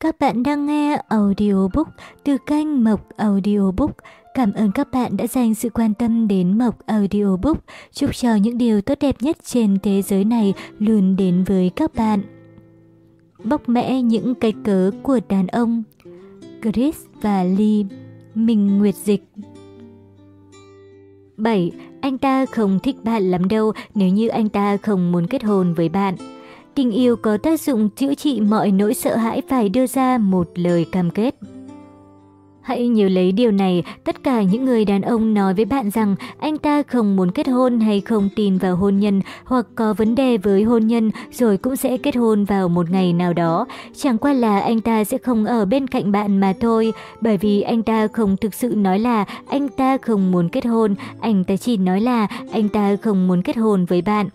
Các bạn đang nghe audiobook từ kênh Mộc Audiobook. Cảm ơn các bạn đã dành sự quan tâm đến Mộc Audiobook. Chúc cho những điều tốt đẹp nhất trên thế giới này luôn đến với các bạn. Bóc mẽ những cái cớ của đàn ông, Chris và Lee Mình Nguyệt Dịch 7. Anh ta không thích bạn lắm đâu nếu như anh ta không muốn kết hôn với bạn. Tình yêu có tác dụng chữa trị mọi nỗi sợ hãi phải đưa ra một lời cam kết. Hãy nhớ lấy điều này, tất cả những người đàn ông nói với bạn rằng anh ta không muốn kết hôn hay không tin vào hôn nhân hoặc có vấn đề với hôn nhân rồi cũng sẽ kết hôn vào một ngày nào đó. Chẳng qua là anh ta sẽ không ở bên cạnh bạn mà thôi, bởi vì anh ta không thực sự nói là anh ta không muốn kết hôn, anh ta chỉ nói là anh ta không muốn kết hôn với bạn.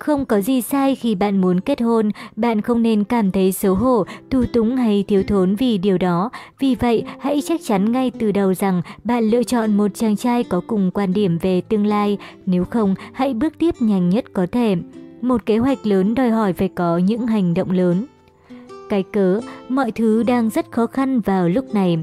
Không có gì sai khi bạn muốn kết hôn, bạn không nên cảm thấy xấu hổ, tu túng hay thiếu thốn vì điều đó. Vì vậy, hãy chắc chắn ngay từ đầu rằng bạn lựa chọn một chàng trai có cùng quan điểm về tương lai, nếu không, hãy bước tiếp nhanh nhất có thể. Một kế hoạch lớn đòi hỏi phải có những hành động lớn. Cái cớ, mọi thứ đang rất khó khăn vào lúc này.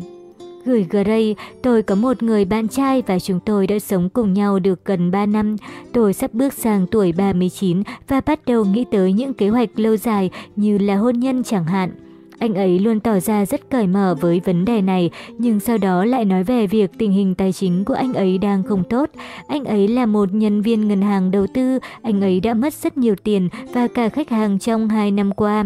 Gửi Gray, tôi có một người bạn trai và chúng tôi đã sống cùng nhau được gần 3 năm. Tôi sắp bước sang tuổi 39 và bắt đầu nghĩ tới những kế hoạch lâu dài như là hôn nhân chẳng hạn. Anh ấy luôn tỏ ra rất cởi mở với vấn đề này, nhưng sau đó lại nói về việc tình hình tài chính của anh ấy đang không tốt. Anh ấy là một nhân viên ngân hàng đầu tư, anh ấy đã mất rất nhiều tiền và cả khách hàng trong 2 năm qua.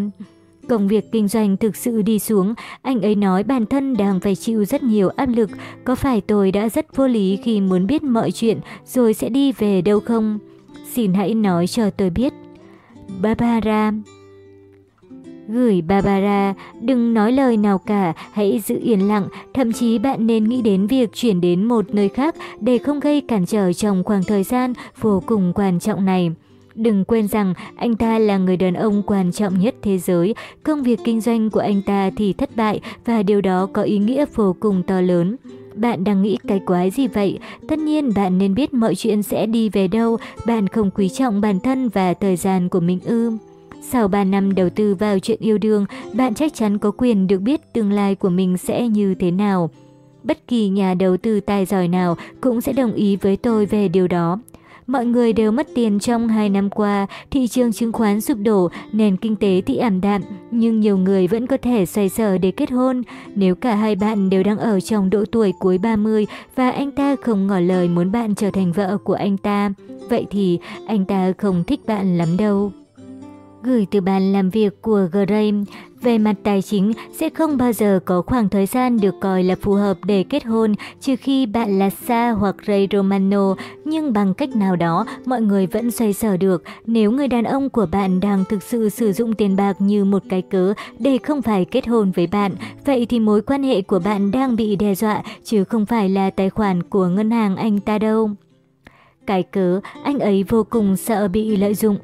Công việc kinh doanh thực sự đi xuống, anh ấy nói bản thân đang phải chịu rất nhiều áp lực. Có phải tôi đã rất vô lý khi muốn biết mọi chuyện rồi sẽ đi về đâu không? Xin hãy nói cho tôi biết. Barbara Gửi Barbara, đừng nói lời nào cả, hãy giữ yên lặng, thậm chí bạn nên nghĩ đến việc chuyển đến một nơi khác để không gây cản trở trong khoảng thời gian vô cùng quan trọng này. Đừng quên rằng anh ta là người đàn ông quan trọng nhất thế giới, công việc kinh doanh của anh ta thì thất bại và điều đó có ý nghĩa vô cùng to lớn. Bạn đang nghĩ cái quái gì vậy? Tất nhiên bạn nên biết mọi chuyện sẽ đi về đâu, bạn không quý trọng bản thân và thời gian của mình ư. Sau 3 năm đầu tư vào chuyện yêu đương, bạn chắc chắn có quyền được biết tương lai của mình sẽ như thế nào. Bất kỳ nhà đầu tư tài giỏi nào cũng sẽ đồng ý với tôi về điều đó. Mọi người đều mất tiền trong 2 năm qua, thị trường chứng khoán sụp đổ, nền kinh tế thì ảm đạm, nhưng nhiều người vẫn có thể xoay sở để kết hôn. Nếu cả hai bạn đều đang ở trong độ tuổi cuối 30 và anh ta không ngỏ lời muốn bạn trở thành vợ của anh ta, vậy thì anh ta không thích bạn lắm đâu. Gửi từ bàn làm việc của Graham về mặt tài chính sẽ không bao giờ có khoảng thời gian được coi là phù hợp để kết hôn trừ khi bạn là Sa hoặc Ray Romano, nhưng bằng cách nào đó mọi người vẫn xoay sở được nếu người đàn ông của bạn đang thực sự sử dụng tiền bạc như một cái cớ để không phải kết hôn với bạn, vậy thì mối quan hệ của bạn đang bị đe dọa chứ không phải là tài khoản của ngân hàng anh ta đâu. Cái cớ, anh ấy vô cùng sợ bị lợi dụng.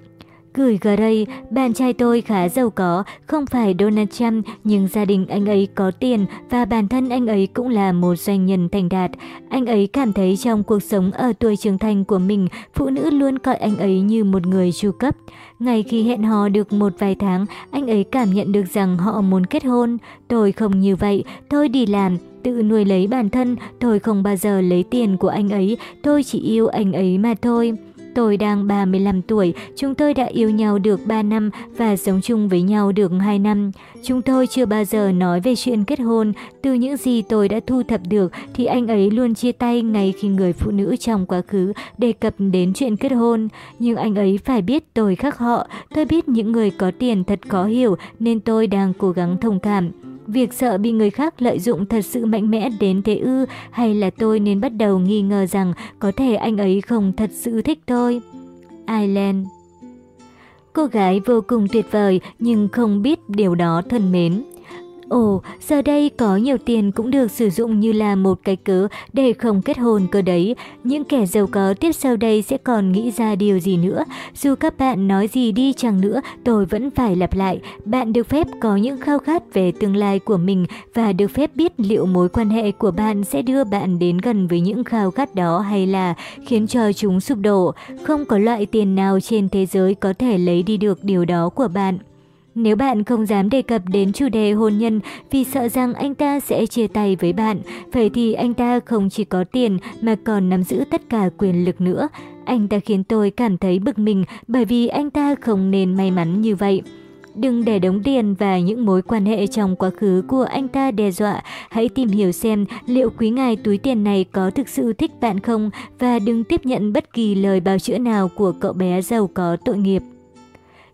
Gửi Gray, bạn trai tôi khá giàu có, không phải Donald Trump nhưng gia đình anh ấy có tiền và bản thân anh ấy cũng là một doanh nhân thành đạt. Anh ấy cảm thấy trong cuộc sống ở tuổi trưởng thành của mình, phụ nữ luôn coi anh ấy như một người chu cấp. Ngay khi hẹn hò được một vài tháng, anh ấy cảm nhận được rằng họ muốn kết hôn. Tôi không như vậy, tôi đi làm, tự nuôi lấy bản thân, tôi không bao giờ lấy tiền của anh ấy, tôi chỉ yêu anh ấy mà thôi. Tôi đang 35 tuổi, chúng tôi đã yêu nhau được 3 năm và sống chung với nhau được 2 năm. Chúng tôi chưa bao giờ nói về chuyện kết hôn, từ những gì tôi đã thu thập được thì anh ấy luôn chia tay ngay khi người phụ nữ trong quá khứ đề cập đến chuyện kết hôn. Nhưng anh ấy phải biết tôi khác họ, tôi biết những người có tiền thật khó hiểu nên tôi đang cố gắng thông cảm. Việc sợ bị người khác lợi dụng thật sự mạnh mẽ đến thế ư, hay là tôi nên bắt đầu nghi ngờ rằng có thể anh ấy không thật sự thích tôi? Island Cô gái vô cùng tuyệt vời, nhưng không biết điều đó thân mến. Ồ, giờ đây có nhiều tiền cũng được sử dụng như là một cái cớ để không kết hôn cơ đấy. Những kẻ giàu có tiếp sau đây sẽ còn nghĩ ra điều gì nữa. Dù các bạn nói gì đi chăng nữa, tôi vẫn phải lặp lại. Bạn được phép có những khao khát về tương lai của mình và được phép biết liệu mối quan hệ của bạn sẽ đưa bạn đến gần với những khao khát đó hay là khiến cho chúng sụp đổ. Không có loại tiền nào trên thế giới có thể lấy đi được điều đó của bạn. Nếu bạn không dám đề cập đến chủ đề hôn nhân vì sợ rằng anh ta sẽ chia tay với bạn, vậy thì anh ta không chỉ có tiền mà còn nắm giữ tất cả quyền lực nữa. Anh ta khiến tôi cảm thấy bực mình bởi vì anh ta không nên may mắn như vậy. Đừng để đống tiền và những mối quan hệ trong quá khứ của anh ta đe dọa. Hãy tìm hiểu xem liệu quý ngài túi tiền này có thực sự thích bạn không và đừng tiếp nhận bất kỳ lời bào chữa nào của cậu bé giàu có tội nghiệp.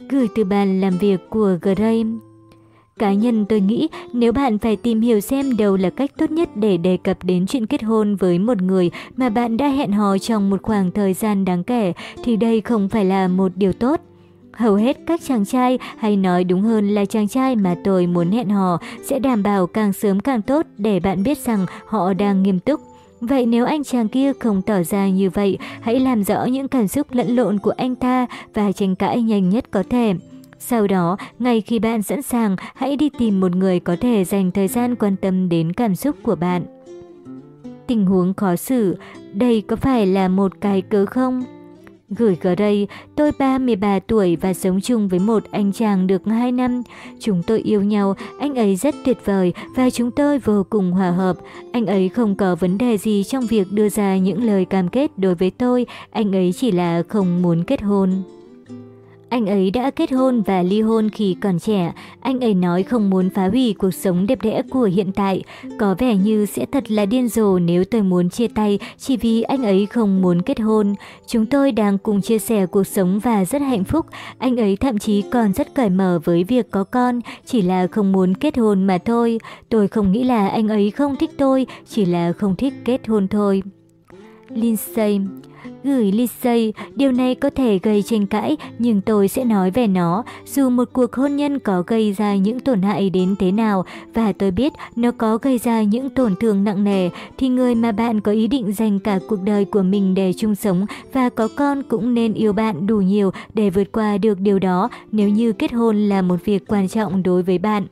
Gửi từ bàn làm việc của Graham. Cá nhân tôi nghĩ nếu bạn phải tìm hiểu xem đâu là cách tốt nhất để đề cập đến chuyện kết hôn với một người mà bạn đã hẹn hò trong một khoảng thời gian đáng kể thì đây không phải là một điều tốt. Hầu hết các chàng trai, hay nói đúng hơn là chàng trai mà tôi muốn hẹn hò, sẽ đảm bảo càng sớm càng tốt để bạn biết rằng họ đang nghiêm túc. Vậy nếu anh chàng kia không tỏ ra như vậy, hãy làm rõ những cảm xúc lẫn lộn của anh ta và tranh cãi nhanh nhất có thể. Sau đó, ngay khi bạn sẵn sàng, hãy đi tìm một người có thể dành thời gian quan tâm đến cảm xúc của bạn. Tình huống khó xử, đây có phải là một cái cớ không? Gửi ở đây, tôi 33 tuổi và sống chung với một anh chàng được 2 năm. Chúng tôi yêu nhau, anh ấy rất tuyệt vời và chúng tôi vô cùng hòa hợp. Anh ấy không có vấn đề gì trong việc đưa ra những lời cam kết đối với tôi, anh ấy chỉ là không muốn kết hôn. Anh ấy đã kết hôn và ly hôn khi còn trẻ. Anh ấy nói không muốn phá hủy cuộc sống đẹp đẽ của hiện tại. Có vẻ như sẽ thật là điên rồ nếu tôi muốn chia tay chỉ vì anh ấy không muốn kết hôn. Chúng tôi đang cùng chia sẻ cuộc sống và rất hạnh phúc. Anh ấy thậm chí còn rất cởi mở với việc có con, chỉ là không muốn kết hôn mà thôi. Tôi không nghĩ là anh ấy không thích tôi, chỉ là không thích kết hôn thôi. Lindsay Gửi lindsay điều này có thể gây tranh cãi, nhưng tôi sẽ nói về nó, dù một cuộc hôn nhân có gây ra những tổn hại đến thế nào, và tôi biết nó có gây ra những tổn thương nặng nề, thì người mà bạn có ý định dành cả cuộc đời của mình để chung sống và có con cũng nên yêu bạn đủ nhiều để vượt qua được điều đó nếu như kết hôn là một việc quan trọng đối với bạn.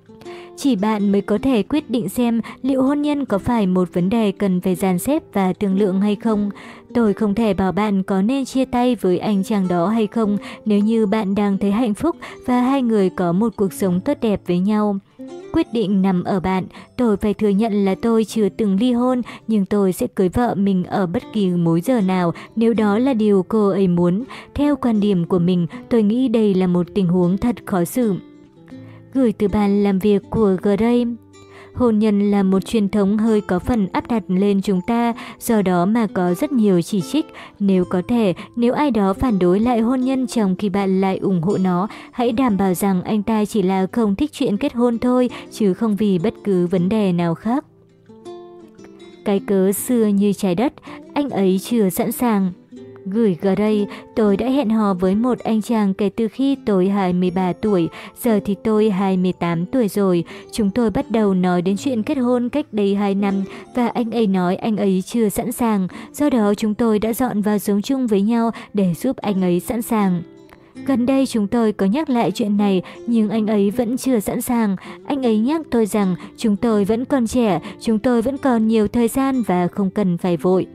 Chỉ bạn mới có thể quyết định xem liệu hôn nhân có phải một vấn đề cần phải dàn xếp và thương lượng hay không. Tôi không thể bảo bạn có nên chia tay với anh chàng đó hay không nếu như bạn đang thấy hạnh phúc và hai người có một cuộc sống tốt đẹp với nhau. Quyết định nằm ở bạn, tôi phải thừa nhận là tôi chưa từng ly hôn, nhưng tôi sẽ cưới vợ mình ở bất kỳ mối giờ nào nếu đó là điều cô ấy muốn. Theo quan điểm của mình, tôi nghĩ đây là một tình huống thật khó xử gửi từ bàn làm việc của Gray. Hôn nhân là một truyền thống hơi có phần áp đặt lên chúng ta, do đó mà có rất nhiều chỉ trích. Nếu có thể, nếu ai đó phản đối lại hôn nhân chồng khi bạn lại ủng hộ nó, hãy đảm bảo rằng anh ta chỉ là không thích chuyện kết hôn thôi, chứ không vì bất cứ vấn đề nào khác. Cái cớ xưa như trái đất, anh ấy chưa sẵn sàng. Gửi gần đây, tôi đã hẹn hò với một anh chàng kể từ khi tôi 23 tuổi, giờ thì tôi 28 tuổi rồi. Chúng tôi bắt đầu nói đến chuyện kết hôn cách đây 2 năm và anh ấy nói anh ấy chưa sẵn sàng. Do đó chúng tôi đã dọn vào sống chung với nhau để giúp anh ấy sẵn sàng. Gần đây chúng tôi có nhắc lại chuyện này nhưng anh ấy vẫn chưa sẵn sàng. Anh ấy nhắc tôi rằng chúng tôi vẫn còn trẻ, chúng tôi vẫn còn nhiều thời gian và không cần phải vội.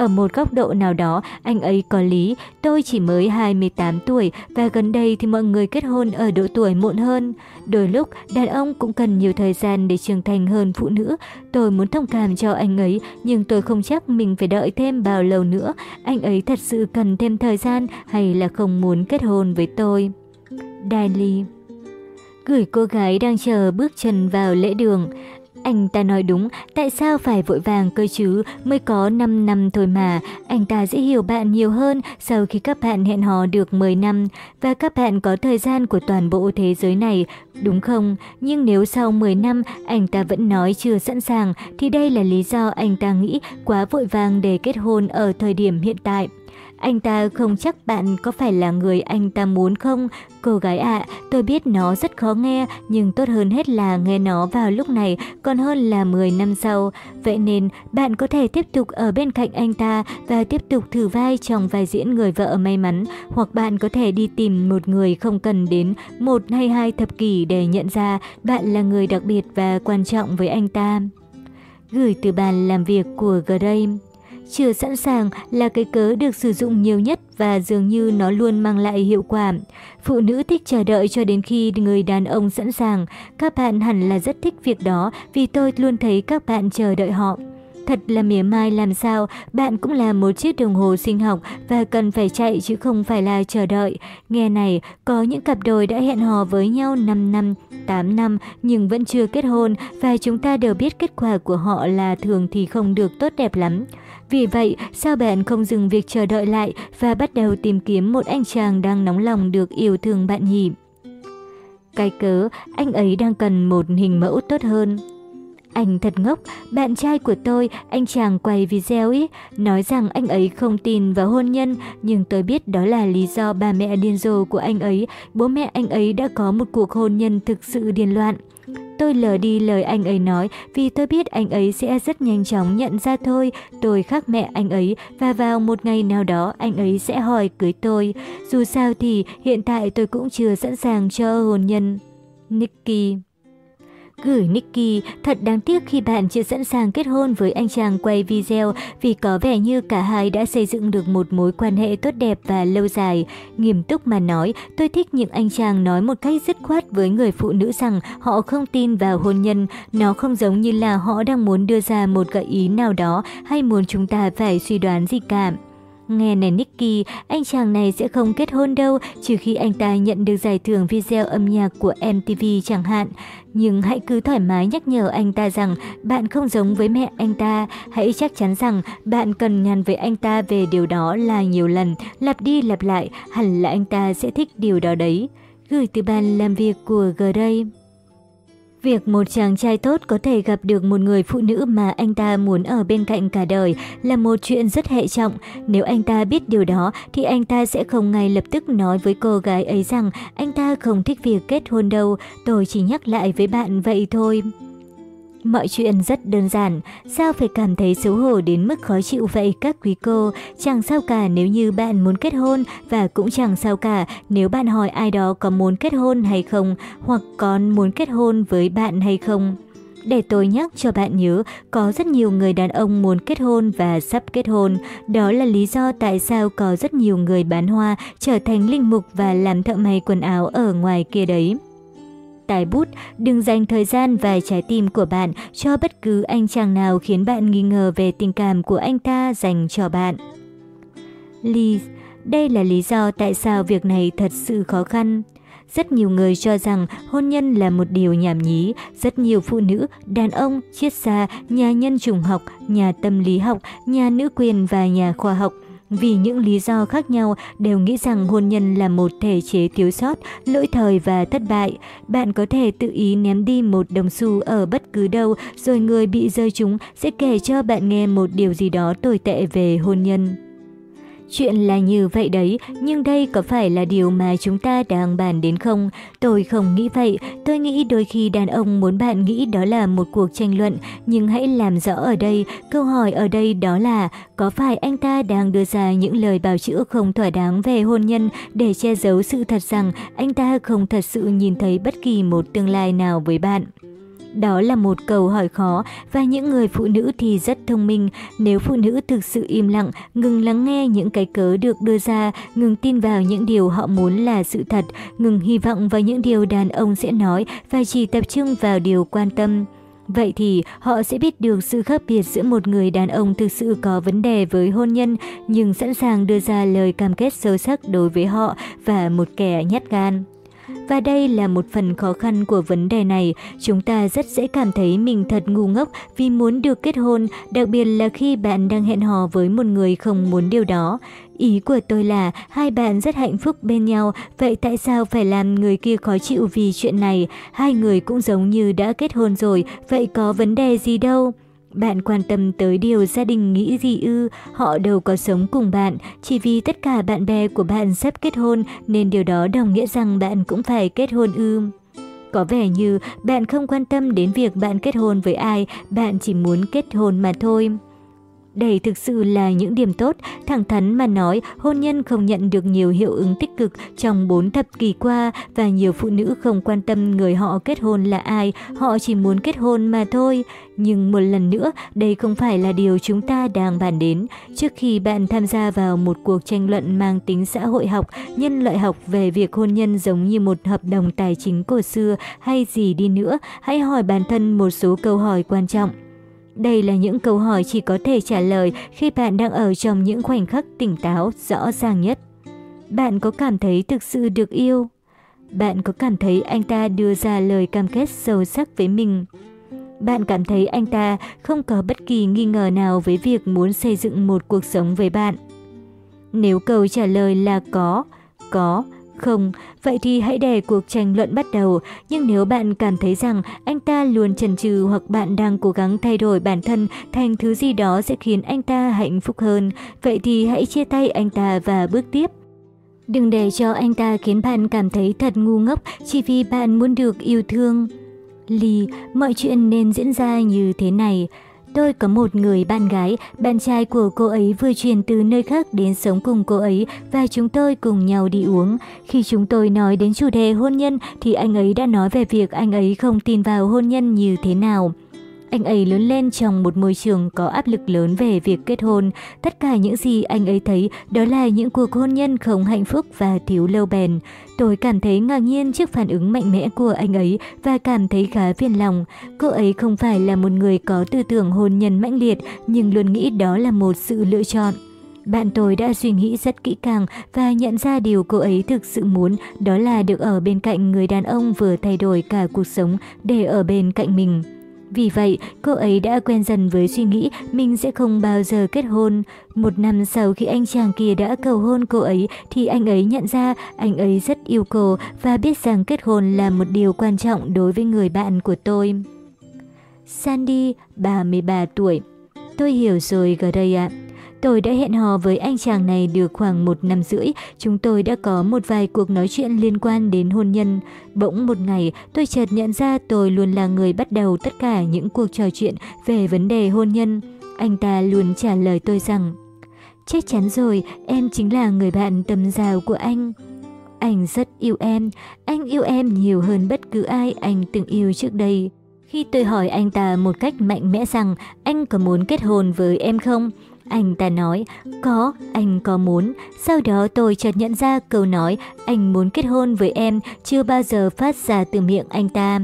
Ở một góc độ nào đó, anh ấy có lý, tôi chỉ mới 28 tuổi và gần đây thì mọi người kết hôn ở độ tuổi muộn hơn. Đôi lúc, đàn ông cũng cần nhiều thời gian để trưởng thành hơn phụ nữ. Tôi muốn thông cảm cho anh ấy, nhưng tôi không chắc mình phải đợi thêm bao lâu nữa. Anh ấy thật sự cần thêm thời gian hay là không muốn kết hôn với tôi. Daily Gửi cô gái đang chờ bước chân vào lễ đường. Anh ta nói đúng, tại sao phải vội vàng cơ chứ, mới có 5 năm thôi mà, anh ta sẽ hiểu bạn nhiều hơn sau khi các bạn hẹn hò được 10 năm, và các bạn có thời gian của toàn bộ thế giới này, đúng không? Nhưng nếu sau 10 năm anh ta vẫn nói chưa sẵn sàng, thì đây là lý do anh ta nghĩ quá vội vàng để kết hôn ở thời điểm hiện tại. Anh ta không chắc bạn có phải là người anh ta muốn không? Cô gái ạ, tôi biết nó rất khó nghe, nhưng tốt hơn hết là nghe nó vào lúc này, còn hơn là 10 năm sau. Vậy nên, bạn có thể tiếp tục ở bên cạnh anh ta và tiếp tục thử vai trong vai diễn người vợ may mắn, hoặc bạn có thể đi tìm một người không cần đến một hay hai thập kỷ để nhận ra bạn là người đặc biệt và quan trọng với anh ta. Gửi từ bàn làm việc của Graham chưa sẵn sàng là cái cớ được sử dụng nhiều nhất và dường như nó luôn mang lại hiệu quả. Phụ nữ thích chờ đợi cho đến khi người đàn ông sẵn sàng. Các bạn hẳn là rất thích việc đó vì tôi luôn thấy các bạn chờ đợi họ. Thật là mỉa mai làm sao, bạn cũng là một chiếc đồng hồ sinh học và cần phải chạy chứ không phải là chờ đợi. Nghe này, có những cặp đôi đã hẹn hò với nhau 5 năm, 8 năm nhưng vẫn chưa kết hôn và chúng ta đều biết kết quả của họ là thường thì không được tốt đẹp lắm. Vì vậy, sao bạn không dừng việc chờ đợi lại và bắt đầu tìm kiếm một anh chàng đang nóng lòng được yêu thương bạn nhỉ? Cái cớ, anh ấy đang cần một hình mẫu tốt hơn. Anh thật ngốc, bạn trai của tôi, anh chàng quay video ý, nói rằng anh ấy không tin vào hôn nhân, nhưng tôi biết đó là lý do ba mẹ điên rồ của anh ấy, bố mẹ anh ấy đã có một cuộc hôn nhân thực sự điên loạn. Tôi lờ đi lời anh ấy nói vì tôi biết anh ấy sẽ rất nhanh chóng nhận ra thôi, tôi khác mẹ anh ấy và vào một ngày nào đó anh ấy sẽ hỏi cưới tôi. Dù sao thì hiện tại tôi cũng chưa sẵn sàng cho hôn nhân. Nicky Gửi Nikki thật đáng tiếc khi bạn chưa sẵn sàng kết hôn với anh chàng quay video vì có vẻ như cả hai đã xây dựng được một mối quan hệ tốt đẹp và lâu dài. Nghiêm túc mà nói, tôi thích những anh chàng nói một cách dứt khoát với người phụ nữ rằng họ không tin vào hôn nhân. Nó không giống như là họ đang muốn đưa ra một gợi ý nào đó hay muốn chúng ta phải suy đoán gì cả. Nghe này Nicky, anh chàng này sẽ không kết hôn đâu, trừ khi anh ta nhận được giải thưởng video âm nhạc của MTV chẳng hạn. Nhưng hãy cứ thoải mái nhắc nhở anh ta rằng bạn không giống với mẹ anh ta. Hãy chắc chắn rằng bạn cần nhằn với anh ta về điều đó là nhiều lần, lặp đi lặp lại, hẳn là anh ta sẽ thích điều đó đấy. Gửi từ bàn làm việc của G. Việc một chàng trai tốt có thể gặp được một người phụ nữ mà anh ta muốn ở bên cạnh cả đời là một chuyện rất hệ trọng. Nếu anh ta biết điều đó thì anh ta sẽ không ngay lập tức nói với cô gái ấy rằng anh ta không thích việc kết hôn đâu, tôi chỉ nhắc lại với bạn vậy thôi. Mọi chuyện rất đơn giản, sao phải cảm thấy xấu hổ đến mức khó chịu vậy các quý cô? Chẳng sao cả nếu như bạn muốn kết hôn và cũng chẳng sao cả nếu bạn hỏi ai đó có muốn kết hôn hay không hoặc còn muốn kết hôn với bạn hay không. Để tôi nhắc cho bạn nhớ, có rất nhiều người đàn ông muốn kết hôn và sắp kết hôn. Đó là lý do tại sao có rất nhiều người bán hoa trở thành linh mục và làm thợ may quần áo ở ngoài kia đấy tài bút, đừng dành thời gian và trái tim của bạn cho bất cứ anh chàng nào khiến bạn nghi ngờ về tình cảm của anh ta dành cho bạn. Liz, đây là lý do tại sao việc này thật sự khó khăn. Rất nhiều người cho rằng hôn nhân là một điều nhảm nhí, rất nhiều phụ nữ, đàn ông, triết gia, nhà nhân chủng học, nhà tâm lý học, nhà nữ quyền và nhà khoa học – vì những lý do khác nhau đều nghĩ rằng hôn nhân là một thể chế thiếu sót, lỗi thời và thất bại. Bạn có thể tự ý ném đi một đồng xu ở bất cứ đâu rồi người bị rơi chúng sẽ kể cho bạn nghe một điều gì đó tồi tệ về hôn nhân. Chuyện là như vậy đấy, nhưng đây có phải là điều mà chúng ta đang bàn đến không? Tôi không nghĩ vậy, tôi nghĩ đôi khi đàn ông muốn bạn nghĩ đó là một cuộc tranh luận, nhưng hãy làm rõ ở đây, câu hỏi ở đây đó là có phải anh ta đang đưa ra những lời bào chữa không thỏa đáng về hôn nhân để che giấu sự thật rằng anh ta không thật sự nhìn thấy bất kỳ một tương lai nào với bạn? Đó là một câu hỏi khó và những người phụ nữ thì rất thông minh. Nếu phụ nữ thực sự im lặng, ngừng lắng nghe những cái cớ được đưa ra, ngừng tin vào những điều họ muốn là sự thật, ngừng hy vọng vào những điều đàn ông sẽ nói và chỉ tập trung vào điều quan tâm. Vậy thì họ sẽ biết được sự khác biệt giữa một người đàn ông thực sự có vấn đề với hôn nhân nhưng sẵn sàng đưa ra lời cam kết sâu sắc đối với họ và một kẻ nhát gan. Và đây là một phần khó khăn của vấn đề này. Chúng ta rất dễ cảm thấy mình thật ngu ngốc vì muốn được kết hôn, đặc biệt là khi bạn đang hẹn hò với một người không muốn điều đó. Ý của tôi là hai bạn rất hạnh phúc bên nhau, vậy tại sao phải làm người kia khó chịu vì chuyện này? Hai người cũng giống như đã kết hôn rồi, vậy có vấn đề gì đâu? Bạn quan tâm tới điều gia đình nghĩ gì ư, họ đâu có sống cùng bạn, chỉ vì tất cả bạn bè của bạn sắp kết hôn nên điều đó đồng nghĩa rằng bạn cũng phải kết hôn ư. Có vẻ như bạn không quan tâm đến việc bạn kết hôn với ai, bạn chỉ muốn kết hôn mà thôi. Đây thực sự là những điểm tốt, thẳng thắn mà nói, hôn nhân không nhận được nhiều hiệu ứng tích cực trong 4 thập kỷ qua và nhiều phụ nữ không quan tâm người họ kết hôn là ai, họ chỉ muốn kết hôn mà thôi. Nhưng một lần nữa, đây không phải là điều chúng ta đang bàn đến. Trước khi bạn tham gia vào một cuộc tranh luận mang tính xã hội học, nhân loại học về việc hôn nhân giống như một hợp đồng tài chính cổ xưa hay gì đi nữa, hãy hỏi bản thân một số câu hỏi quan trọng. Đây là những câu hỏi chỉ có thể trả lời khi bạn đang ở trong những khoảnh khắc tỉnh táo, rõ ràng nhất. Bạn có cảm thấy thực sự được yêu? Bạn có cảm thấy anh ta đưa ra lời cam kết sâu sắc với mình? Bạn cảm thấy anh ta không có bất kỳ nghi ngờ nào với việc muốn xây dựng một cuộc sống với bạn? Nếu câu trả lời là có, có, không, vậy thì hãy để cuộc tranh luận bắt đầu. Nhưng nếu bạn cảm thấy rằng anh ta luôn chần chừ hoặc bạn đang cố gắng thay đổi bản thân thành thứ gì đó sẽ khiến anh ta hạnh phúc hơn, vậy thì hãy chia tay anh ta và bước tiếp. Đừng để cho anh ta khiến bạn cảm thấy thật ngu ngốc chỉ vì bạn muốn được yêu thương. lì mọi chuyện nên diễn ra như thế này. Tôi có một người bạn gái, bạn trai của cô ấy vừa chuyển từ nơi khác đến sống cùng cô ấy và chúng tôi cùng nhau đi uống. Khi chúng tôi nói đến chủ đề hôn nhân thì anh ấy đã nói về việc anh ấy không tin vào hôn nhân như thế nào. Anh ấy lớn lên trong một môi trường có áp lực lớn về việc kết hôn. Tất cả những gì anh ấy thấy đó là những cuộc hôn nhân không hạnh phúc và thiếu lâu bền. Tôi cảm thấy ngạc nhiên trước phản ứng mạnh mẽ của anh ấy và cảm thấy khá phiền lòng. Cô ấy không phải là một người có tư tưởng hôn nhân mãnh liệt, nhưng luôn nghĩ đó là một sự lựa chọn. Bạn tôi đã suy nghĩ rất kỹ càng và nhận ra điều cô ấy thực sự muốn, đó là được ở bên cạnh người đàn ông vừa thay đổi cả cuộc sống để ở bên cạnh mình. Vì vậy, cô ấy đã quen dần với suy nghĩ mình sẽ không bao giờ kết hôn. Một năm sau khi anh chàng kia đã cầu hôn cô ấy thì anh ấy nhận ra anh ấy rất yêu cô và biết rằng kết hôn là một điều quan trọng đối với người bạn của tôi. Sandy, 33 tuổi. Tôi hiểu rồi đây ạ. Tôi đã hẹn hò với anh chàng này được khoảng một năm rưỡi, chúng tôi đã có một vài cuộc nói chuyện liên quan đến hôn nhân. Bỗng một ngày, tôi chợt nhận ra tôi luôn là người bắt đầu tất cả những cuộc trò chuyện về vấn đề hôn nhân. Anh ta luôn trả lời tôi rằng, Chắc chắn rồi, em chính là người bạn tầm rào của anh. Anh rất yêu em, anh yêu em nhiều hơn bất cứ ai anh từng yêu trước đây. Khi tôi hỏi anh ta một cách mạnh mẽ rằng anh có muốn kết hôn với em không, anh ta nói, có, anh có muốn. Sau đó tôi chợt nhận ra câu nói, anh muốn kết hôn với em, chưa bao giờ phát ra từ miệng anh ta.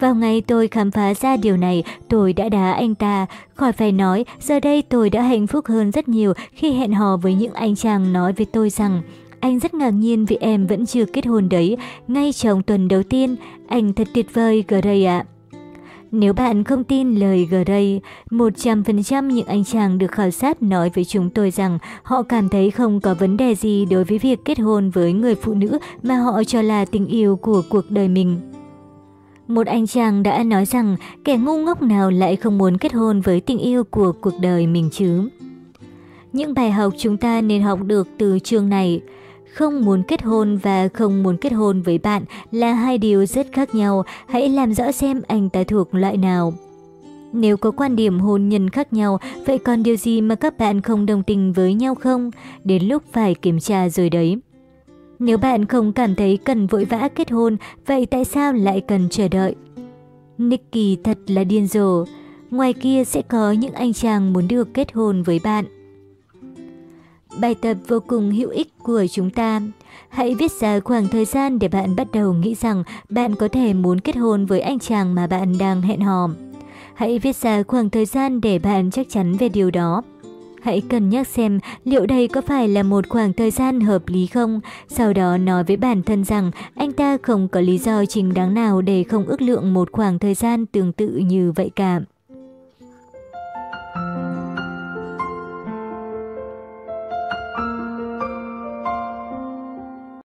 Vào ngày tôi khám phá ra điều này, tôi đã đá anh ta. Khỏi phải nói, giờ đây tôi đã hạnh phúc hơn rất nhiều khi hẹn hò với những anh chàng nói với tôi rằng anh rất ngạc nhiên vì em vẫn chưa kết hôn đấy. Ngay trong tuần đầu tiên, anh thật tuyệt vời Gray ạ. Nếu bạn không tin lời Gray, 100% những anh chàng được khảo sát nói với chúng tôi rằng họ cảm thấy không có vấn đề gì đối với việc kết hôn với người phụ nữ mà họ cho là tình yêu của cuộc đời mình. Một anh chàng đã nói rằng kẻ ngu ngốc nào lại không muốn kết hôn với tình yêu của cuộc đời mình chứ. Những bài học chúng ta nên học được từ chương này – không muốn kết hôn và không muốn kết hôn với bạn là hai điều rất khác nhau, hãy làm rõ xem anh ta thuộc loại nào. Nếu có quan điểm hôn nhân khác nhau, vậy còn điều gì mà các bạn không đồng tình với nhau không? Đến lúc phải kiểm tra rồi đấy. Nếu bạn không cảm thấy cần vội vã kết hôn, vậy tại sao lại cần chờ đợi? Nicky thật là điên rồ. Ngoài kia sẽ có những anh chàng muốn được kết hôn với bạn. Bài tập vô cùng hữu ích của chúng ta. Hãy viết ra khoảng thời gian để bạn bắt đầu nghĩ rằng bạn có thể muốn kết hôn với anh chàng mà bạn đang hẹn hò. Hãy viết ra khoảng thời gian để bạn chắc chắn về điều đó. Hãy cân nhắc xem liệu đây có phải là một khoảng thời gian hợp lý không, sau đó nói với bản thân rằng anh ta không có lý do chính đáng nào để không ước lượng một khoảng thời gian tương tự như vậy cả.